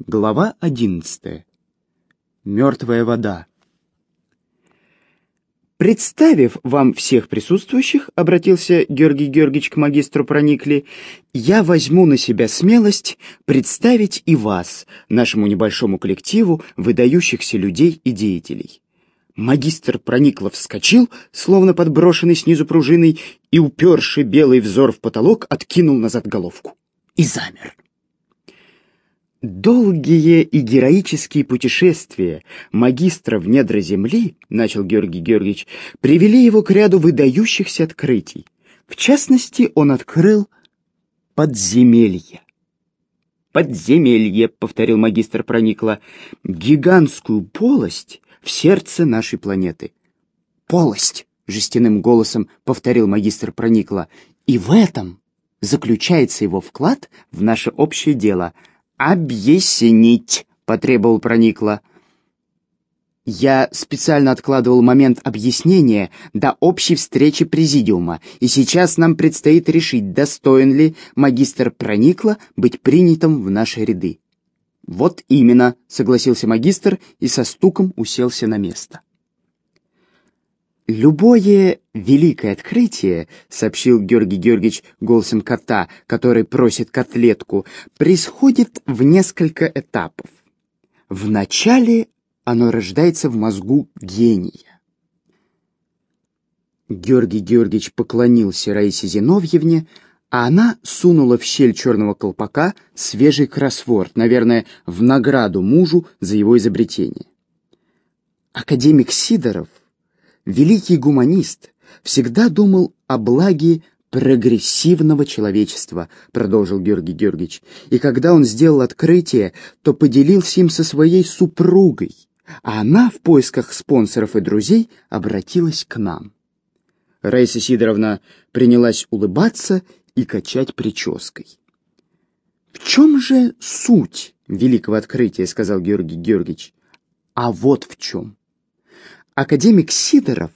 Глава одиннадцатая. Мертвая вода. «Представив вам всех присутствующих, — обратился Георгий Георгиевич к магистру Проникли, — я возьму на себя смелость представить и вас, нашему небольшому коллективу выдающихся людей и деятелей». Магистр Прониклов вскочил, словно подброшенный снизу пружиной, и, уперший белый взор в потолок, откинул назад головку. И замер. «Долгие и героические путешествия магистра в недра земли, — начал Георгий Георгиевич, — привели его к ряду выдающихся открытий. В частности, он открыл подземелье. «Подземелье», — повторил магистр Проникла, — «гигантскую полость в сердце нашей планеты». «Полость», — жестяным голосом повторил магистр Проникла, — «и в этом заключается его вклад в наше общее дело — «Объяснить», — потребовал Проникла. Я специально откладывал момент объяснения до общей встречи президиума, и сейчас нам предстоит решить, достоин ли магистр Проникла быть принятым в наши ряды. «Вот именно», — согласился магистр и со стуком уселся на место. «Любое великое открытие, — сообщил Георгий Георгиевич голосом кота, который просит котлетку, — происходит в несколько этапов. Вначале оно рождается в мозгу гения. Георгий Георгиевич поклонился Раисе Зиновьевне, а она сунула в щель черного колпака свежий кроссворд, наверное, в награду мужу за его изобретение. Академик Сидоров — великий гуманист, всегда думал о благе прогрессивного человечества, продолжил Георгий Георгиевич. И когда он сделал открытие, то поделился им со своей супругой, а она в поисках спонсоров и друзей обратилась к нам. Раиса Сидоровна принялась улыбаться и качать прической. «В чем же суть великого открытия?» — сказал Георгий Георгиевич. «А вот в чем академик Сидоров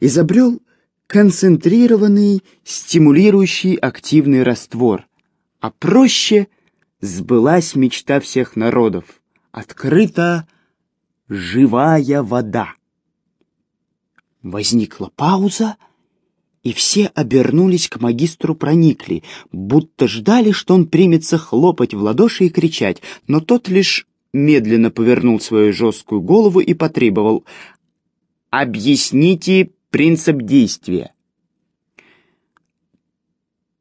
изобрел концентрированный, стимулирующий активный раствор, а проще сбылась мечта всех народов. Открыта живая вода. Возникла пауза, и все обернулись к магистру проникли, будто ждали, что он примется хлопать в ладоши и кричать, но тот лишь медленно повернул свою жесткую голову и потребовал Объясните принцип действия.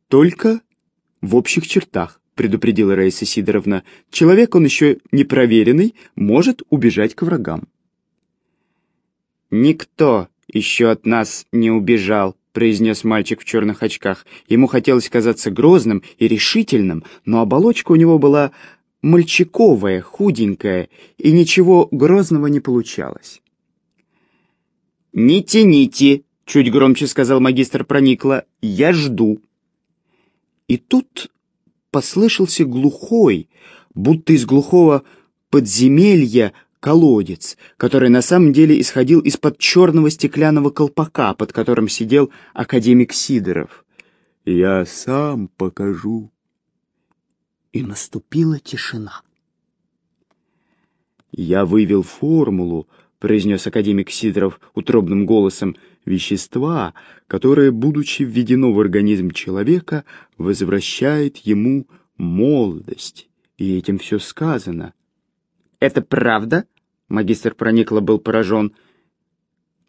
Только в общих чертах, предупредила Раиса Сидоровна. Человек, он еще непроверенный, может убежать к врагам. Никто еще от нас не убежал, произнес мальчик в черных очках. Ему хотелось казаться грозным и решительным, но оболочка у него была мальчиковая, худенькая, и ничего грозного не получалось. «Не тяните!» — чуть громче сказал магистр Проникла. «Я жду». И тут послышался глухой, будто из глухого подземелья, колодец, который на самом деле исходил из-под черного стеклянного колпака, под которым сидел академик Сидоров. «Я сам покажу». И наступила тишина. Я вывел формулу, произнес академик Сидоров утробным голосом, вещества, которое, будучи введено в организм человека, возвращает ему молодость. И этим все сказано. «Это правда?» — магистр Проникла был поражен.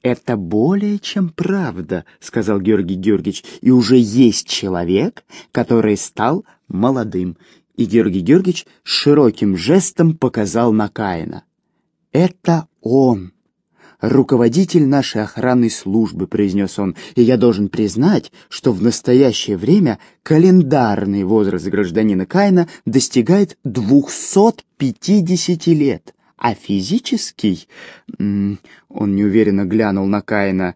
«Это более чем правда», — сказал Георгий Георгиевич, «и уже есть человек, который стал молодым». И Георгий Георгиевич широким жестом показал на Каина. «Это он, руководитель нашей охранной службы», — произнес он, «и я должен признать, что в настоящее время календарный возраст гражданина Каина достигает 250 лет, а физический...» Он неуверенно глянул на Каина.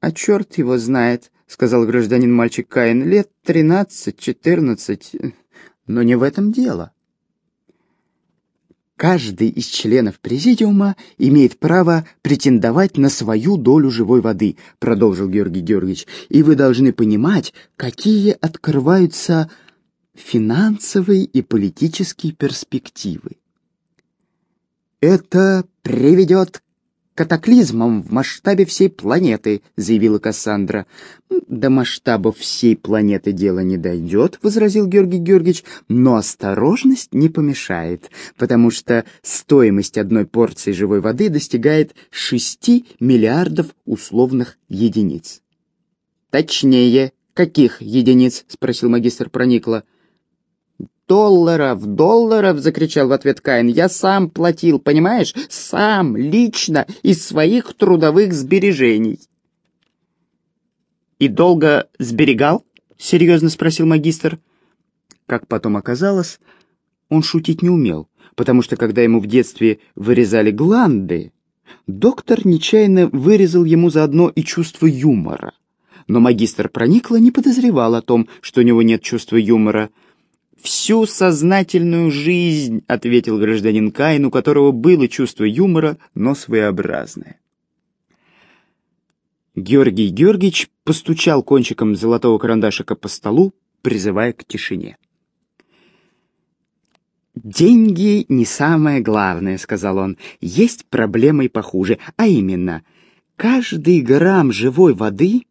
«А черт его знает», — сказал гражданин-мальчик Каин, — «лет тринадцать-четырнадцать, но не в этом дело». Каждый из членов президиума имеет право претендовать на свою долю живой воды, продолжил Георгий Георгиевич, и вы должны понимать, какие открываются финансовые и политические перспективы. «Это приведет катаклизмом в масштабе всей планеты», — заявила Кассандра. «До масштаба всей планеты дело не дойдет», — возразил Георгий Георгиевич, «но осторожность не помешает, потому что стоимость одной порции живой воды достигает 6 миллиардов условных единиц». «Точнее, каких единиц?» — спросил магистр Проникла долларов, долларов!» — закричал в ответ Каин. «Я сам платил, понимаешь? Сам, лично, из своих трудовых сбережений». «И долго сберегал?» — серьезно спросил магистр. Как потом оказалось, он шутить не умел, потому что когда ему в детстве вырезали гланды, доктор нечаянно вырезал ему заодно и чувство юмора. Но магистр проникла не подозревал о том, что у него нет чувства юмора — «Всю сознательную жизнь», — ответил гражданин Каин, у которого было чувство юмора, но своеобразное. Георгий Георгиевич постучал кончиком золотого карандашика по столу, призывая к тишине. «Деньги не самое главное», — сказал он. «Есть проблемы и похуже, а именно, каждый грамм живой воды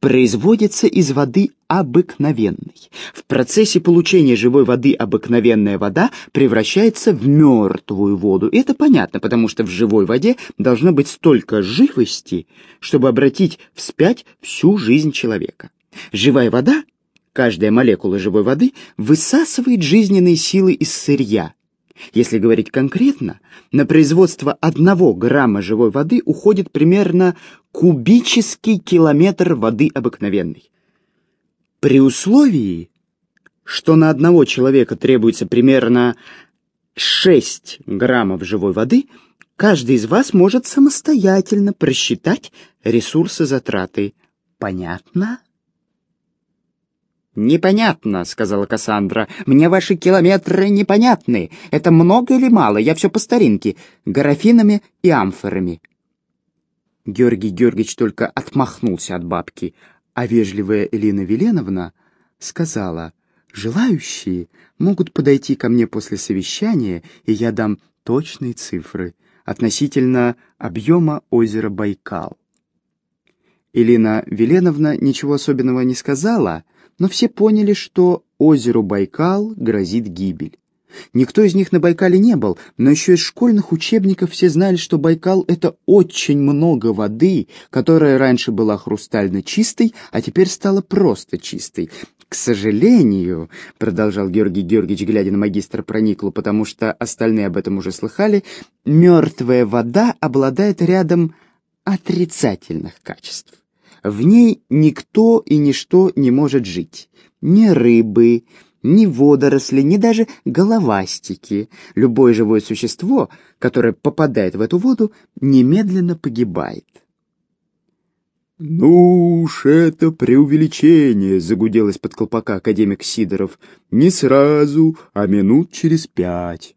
производится из воды обыкновенной. В процессе получения живой воды обыкновенная вода превращается в мертвую воду. И это понятно, потому что в живой воде должно быть столько живости, чтобы обратить вспять всю жизнь человека. Живая вода, каждая молекула живой воды, высасывает жизненные силы из сырья, если говорить конкретно, на производство одного грамма живой воды уходит примерно кубический километр воды обыкновенной. При условии, что на одного человека требуется примерно 6 граммов живой воды, каждый из вас может самостоятельно просчитать ресурсы затраты. Понятно? «Непонятно», — сказала Кассандра. «Мне ваши километры непонятны. Это много или мало? Я все по старинке. Графинами и амфорами». Георгий Георгиевич только отмахнулся от бабки, а вежливая Элина Веленовна сказала, «Желающие могут подойти ко мне после совещания, и я дам точные цифры относительно объема озера Байкал». Элина Веленовна ничего особенного не сказала, — но все поняли, что озеру Байкал грозит гибель. Никто из них на Байкале не был, но еще из школьных учебников все знали, что Байкал — это очень много воды, которая раньше была хрустально чистой, а теперь стала просто чистой. «К сожалению», — продолжал Георгий Георгиевич, глядя на магистра Прониклу, потому что остальные об этом уже слыхали, «мертвая вода обладает рядом отрицательных качеств. В ней никто и ничто не может жить. Ни рыбы, ни водоросли, ни даже головастики. Любое живое существо, которое попадает в эту воду, немедленно погибает. «Ну уж это преувеличение», — загудел из-под колпака академик Сидоров. «Не сразу, а минут через пять».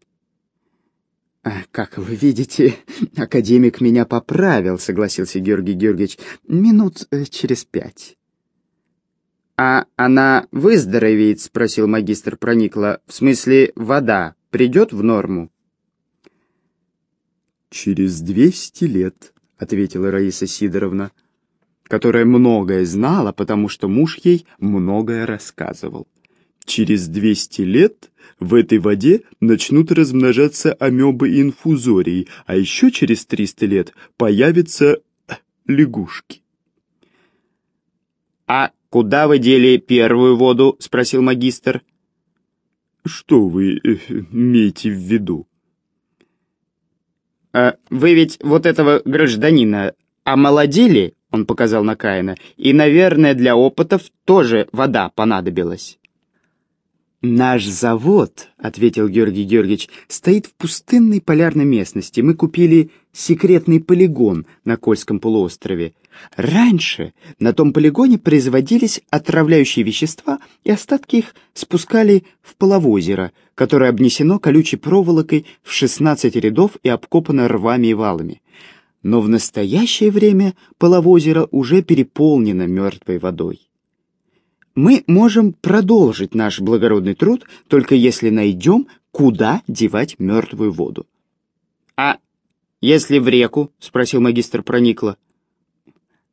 «Как вы видите, академик меня поправил», — согласился Георгий Георгиевич, — «минут э, через пять». «А она выздоровеет?» — спросил магистр Проникла. «В смысле, вода придет в норму?» «Через двести лет», — ответила Раиса Сидоровна, которая многое знала, потому что муж ей многое рассказывал. «Через двести лет в этой воде начнут размножаться амебы и инфузории, а еще через 300 лет появятся лягушки. «А куда вы дели первую воду?» — спросил магистр. «Что вы э, имеете в виду?» а «Вы ведь вот этого гражданина омолодили?» — он показал на Каина. «И, наверное, для опытов тоже вода понадобилась». «Наш завод», — ответил Георгий Георгиевич, — «стоит в пустынной полярной местности. Мы купили секретный полигон на Кольском полуострове. Раньше на том полигоне производились отравляющие вещества, и остатки их спускали в половозеро, которое обнесено колючей проволокой в 16 рядов и обкопано рвами и валами. Но в настоящее время половозеро уже переполнено мертвой водой. Мы можем продолжить наш благородный труд, только если найдем, куда девать мертвую воду. «А если в реку?» — спросил магистр Проникла.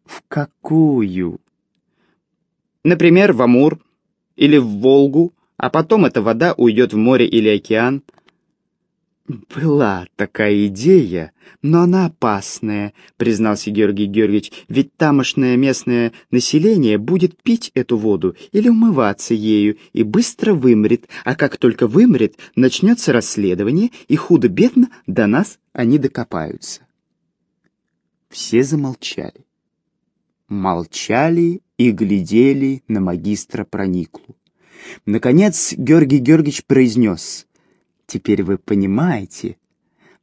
«В какую?» «Например, в Амур или в Волгу, а потом эта вода уйдет в море или океан». «Была такая идея, но она опасная», — признался Георгий Георгиевич, «ведь тамошное местное население будет пить эту воду или умываться ею и быстро вымрет, а как только вымрет, начнется расследование, и худо-бедно до нас они докопаются». Все замолчали. Молчали и глядели на магистра Прониклу. Наконец Георгий Георгиевич произнес — Теперь вы понимаете,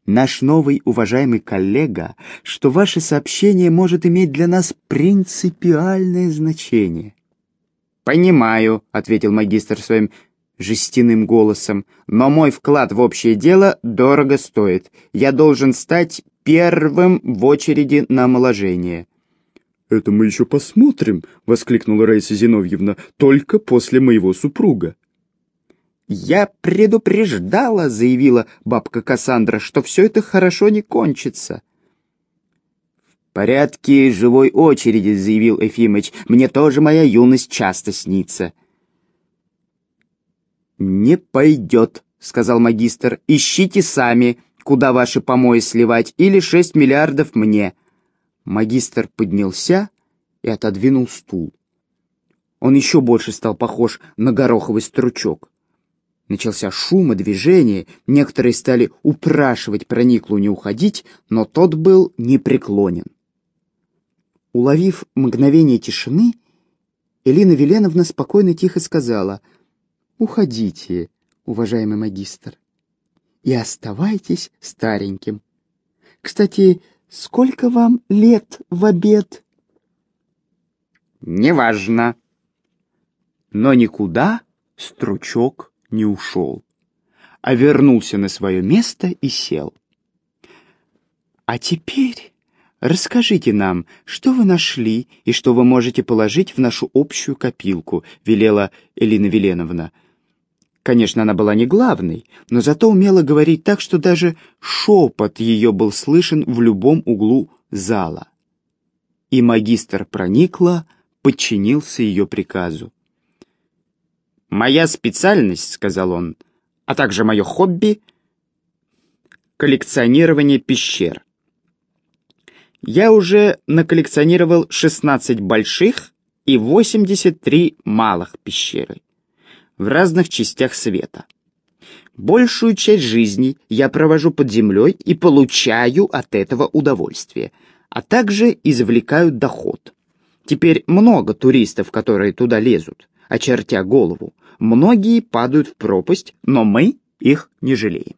наш новый уважаемый коллега, что ваше сообщение может иметь для нас принципиальное значение. «Понимаю», — ответил магистр своим жестяным голосом, «но мой вклад в общее дело дорого стоит. Я должен стать первым в очереди на омоложение». «Это мы еще посмотрим», — воскликнула Раиса Зиновьевна, «только после моего супруга». «Я предупреждала», — заявила бабка Кассандра, «что все это хорошо не кончится». «В порядке живой очереди», — заявил Эфимыч, «мне тоже моя юность часто снится». «Не пойдет», — сказал магистр, «ищите сами, куда ваши помои сливать, или шесть миллиардов мне». Магистр поднялся и отодвинул стул. Он еще больше стал похож на гороховый стручок. Начался шум и движение, некоторые стали упрашивать Прониклу не уходить, но тот был непреклонен. Уловив мгновение тишины, Элина Веленовна спокойно тихо сказала «Уходите, уважаемый магистр, и оставайтесь стареньким. Кстати, сколько вам лет в обед?» «Неважно». Но никуда стручок не ушел, а вернулся на свое место и сел. «А теперь расскажите нам, что вы нашли и что вы можете положить в нашу общую копилку», — велела Элина Веленовна. Конечно, она была не главной, но зато умела говорить так, что даже шепот ее был слышен в любом углу зала. И магистр проникла, подчинился ее приказу. «Моя специальность», — сказал он, — «а также мое хобби — коллекционирование пещер. Я уже наколлекционировал 16 больших и 83 малых пещеры в разных частях света. Большую часть жизни я провожу под землей и получаю от этого удовольствие, а также извлекаю доход. Теперь много туристов, которые туда лезут очертя голову. Многие падают в пропасть, но мы их не жалеем.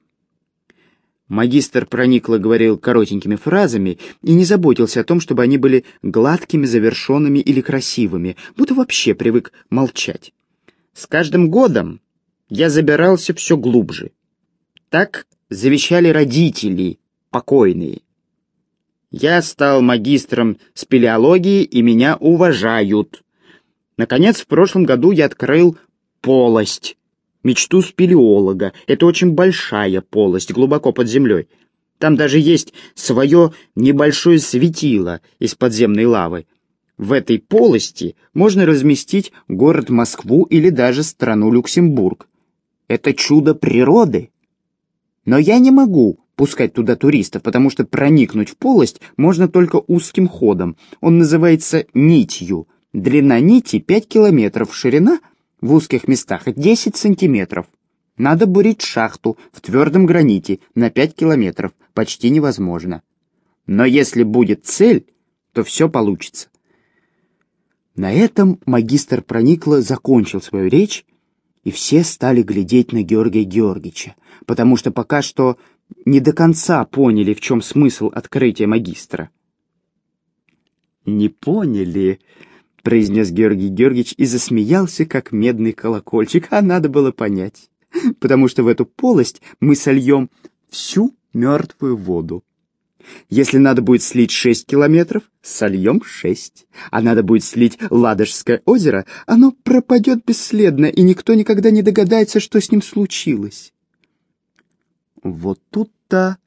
Магистр проникло говорил коротенькими фразами и не заботился о том, чтобы они были гладкими, завершенными или красивыми, будто вообще привык молчать. С каждым годом я забирался все глубже. Так завещали родители, покойные. Я стал магистром спелеологии, и меня уважают. Наконец, в прошлом году я открыл полость, мечту спелеолога. Это очень большая полость, глубоко под землей. Там даже есть свое небольшое светило из подземной лавы. В этой полости можно разместить город Москву или даже страну Люксембург. Это чудо природы. Но я не могу пускать туда туристов, потому что проникнуть в полость можно только узким ходом. Он называется нитью — Длина нити 5 километров, ширина в узких местах 10 сантиметров. Надо бурить шахту в твердом граните на 5 километров, почти невозможно. Но если будет цель, то все получится. На этом магистр Проникло закончил свою речь, и все стали глядеть на Георгия Георгиевича, потому что пока что не до конца поняли, в чем смысл открытия магистра. «Не поняли», — произнес Георгий Георгиевич и засмеялся, как медный колокольчик, а надо было понять, потому что в эту полость мы сольем всю мертвую воду. Если надо будет слить шесть километров, сольем шесть. А надо будет слить Ладожское озеро, оно пропадет бесследно, и никто никогда не догадается, что с ним случилось. Вот тут-то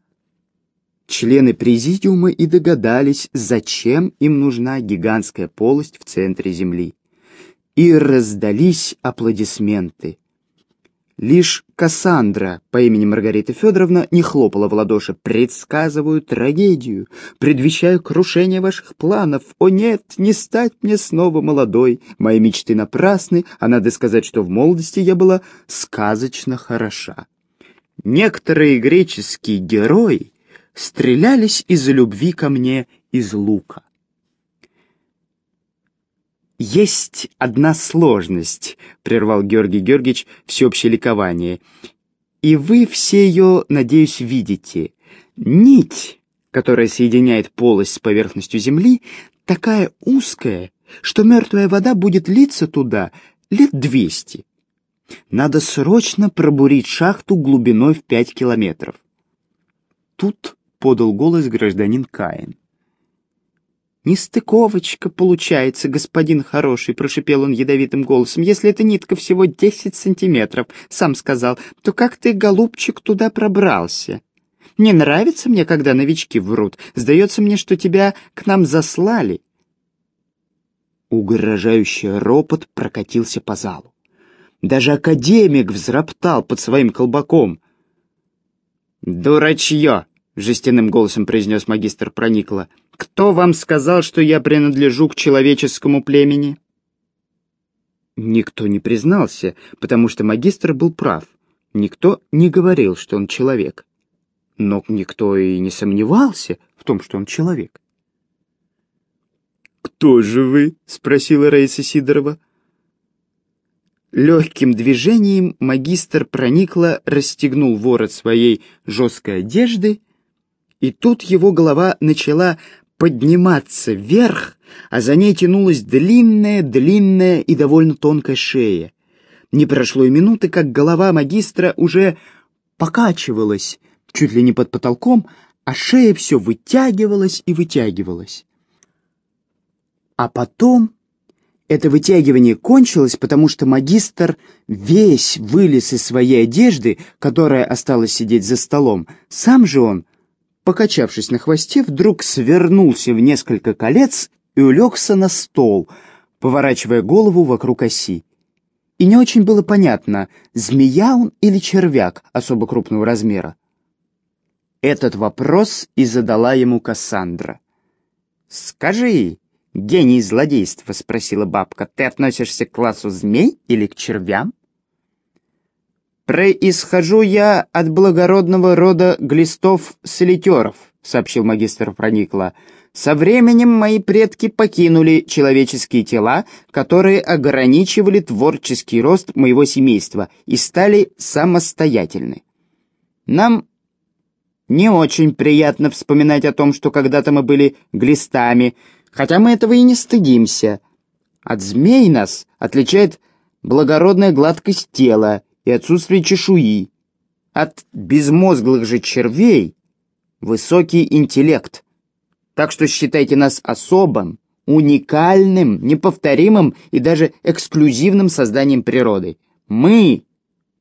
члены президиума и догадались, зачем им нужна гигантская полость в центре Земли. И раздались аплодисменты. Лишь Кассандра по имени Маргарита Федоровна не хлопала в ладоши. «Предсказываю трагедию, предвещаю крушение ваших планов. О нет, не стать мне снова молодой. Мои мечты напрасны, а надо сказать, что в молодости я была сказочно хороша». Некоторые греческие герои стрелялись из-за любви ко мне из лука. «Есть одна сложность», — прервал Георгий Георгиевич всеобщее ликование. «И вы все ее, надеюсь, видите. Нить, которая соединяет полость с поверхностью Земли, такая узкая, что мертвая вода будет литься туда лет двести. Надо срочно пробурить шахту глубиной в пять километров. Тут подал голос гражданин Каин. «Нестыковочка получается, господин хороший», — прошипел он ядовитым голосом. «Если эта нитка всего десять сантиметров, сам сказал, то как ты, голубчик, туда пробрался? Не нравится мне, когда новички врут. Сдается мне, что тебя к нам заслали». Угрожающий ропот прокатился по залу. Даже академик взроптал под своим колбаком. «Дурачье!» — жестяным голосом произнес магистр Проникла. «Кто вам сказал, что я принадлежу к человеческому племени?» Никто не признался, потому что магистр был прав. Никто не говорил, что он человек. Но никто и не сомневался в том, что он человек. «Кто же вы?» — спросила Раиса Сидорова. Легким движением магистр проникло расстегнул ворот своей жесткой одежды и тут его голова начала подниматься вверх, а за ней тянулась длинная, длинная и довольно тонкая шея. Не прошло и минуты, как голова магистра уже покачивалась, чуть ли не под потолком, а шея все вытягивалась и вытягивалась. А потом это вытягивание кончилось, потому что магистр весь вылез из своей одежды, которая осталась сидеть за столом. Сам же он покачавшись на хвосте, вдруг свернулся в несколько колец и улегся на стол, поворачивая голову вокруг оси. И не очень было понятно, змея он или червяк особо крупного размера. Этот вопрос и задала ему Кассандра. «Скажи, гений злодейства?» — спросила бабка. «Ты относишься к классу змей или к червям?» «Происхожу я от благородного рода глистов-солитеров», — сообщил магистр Проникла. «Со временем мои предки покинули человеческие тела, которые ограничивали творческий рост моего семейства и стали самостоятельны. Нам не очень приятно вспоминать о том, что когда-то мы были глистами, хотя мы этого и не стыдимся. От змей нас отличает благородная гладкость тела, и отсутствие чешуи. От безмозглых же червей высокий интеллект. Так что считайте нас особым, уникальным, неповторимым и даже эксклюзивным созданием природы. Мы,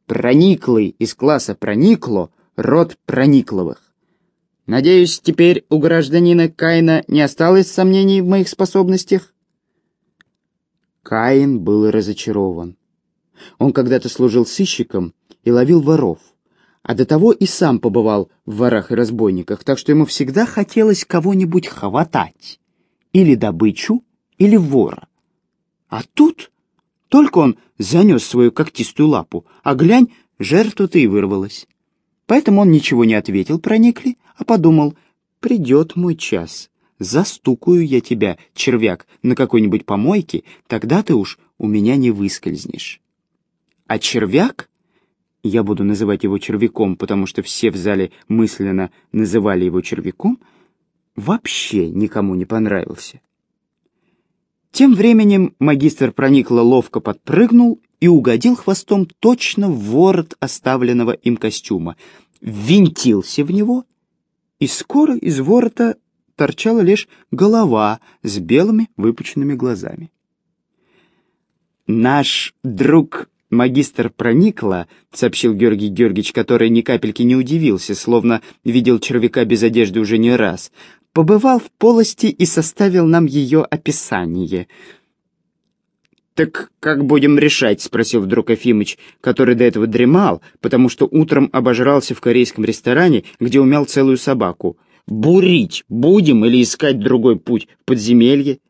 прониклый из класса проникло, род проникловых. Надеюсь, теперь у гражданина Каина не осталось сомнений в моих способностях? Каин был разочарован. Он когда-то служил сыщиком и ловил воров, а до того и сам побывал в ворах и разбойниках, так что ему всегда хотелось кого-нибудь хватать, или добычу, или вора. А тут только он занес свою когтистую лапу, а глянь, жертва-то и вырвалась. Поэтому он ничего не ответил проникли, а подумал, придет мой час, застукаю я тебя, червяк, на какой-нибудь помойке, тогда ты уж у меня не выскользнешь. А червяк, я буду называть его червяком, потому что все в зале мысленно называли его червяком, вообще никому не понравился. Тем временем магистр проникло ловко подпрыгнул и угодил хвостом точно в ворот оставленного им костюма, ввинтился в него, и скоро из ворота торчала лишь голова с белыми выпученными глазами. «Наш друг Магистр проникла, сообщил Георгий Георгиевич, который ни капельки не удивился, словно видел червяка без одежды уже не раз. Побывал в полости и составил нам ее описание. «Так как будем решать?» — спросил вдруг Афимыч, который до этого дремал, потому что утром обожрался в корейском ресторане, где умял целую собаку. «Бурить будем или искать другой путь в подземелье?»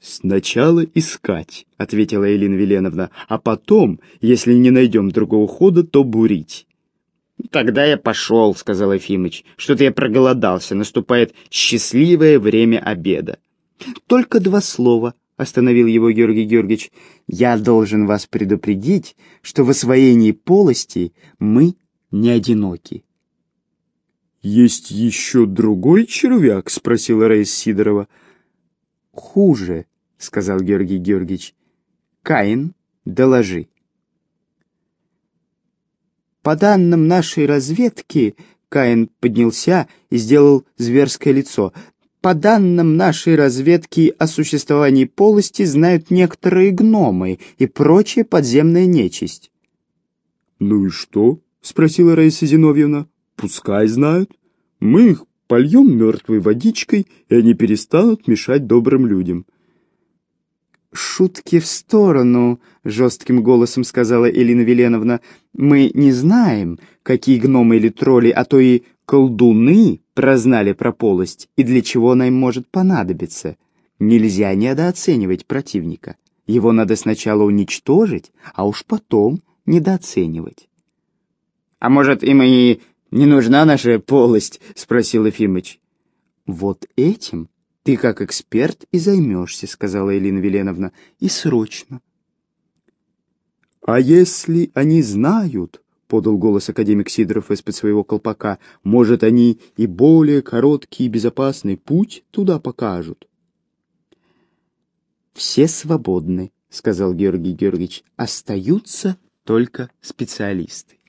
«Сначала искать», — ответила Элина Веленовна, «а потом, если не найдем другого хода, то бурить». «Тогда я пошел», — сказал Ефимыч. «Что-то я проголодался. Наступает счастливое время обеда». «Только два слова», — остановил его Георгий Георгиевич. «Я должен вас предупредить, что в освоении полости мы не одиноки». «Есть еще другой червяк?» — спросила Раиса Сидорова. «Хуже», — сказал Георгий Георгиевич. «Каин, доложи». «По данным нашей разведки...» Каин поднялся и сделал зверское лицо. «По данным нашей разведки о существовании полости знают некоторые гномы и прочая подземная нечисть». «Ну и что?» — спросила Раиса Зиновьевна. «Пускай знают. Мы их польем мертвой водичкой, и они перестанут мешать добрым людям». «Шутки в сторону», — жестким голосом сказала Элина Веленовна. «Мы не знаем, какие гномы или тролли, а то и колдуны прознали про полость и для чего она им может понадобиться. Нельзя недооценивать противника. Его надо сначала уничтожить, а уж потом недооценивать». «А может, им и не нужна наша полость?» — спросил Ефимыч. «Вот этим «Ты как эксперт и займешься», — сказала Элина Веленовна, — «и срочно». «А если они знают?» — подал голос академик Сидоров из-под своего колпака. «Может, они и более короткий и безопасный путь туда покажут?» «Все свободны», — сказал Георгий Георгиевич. «Остаются только специалисты».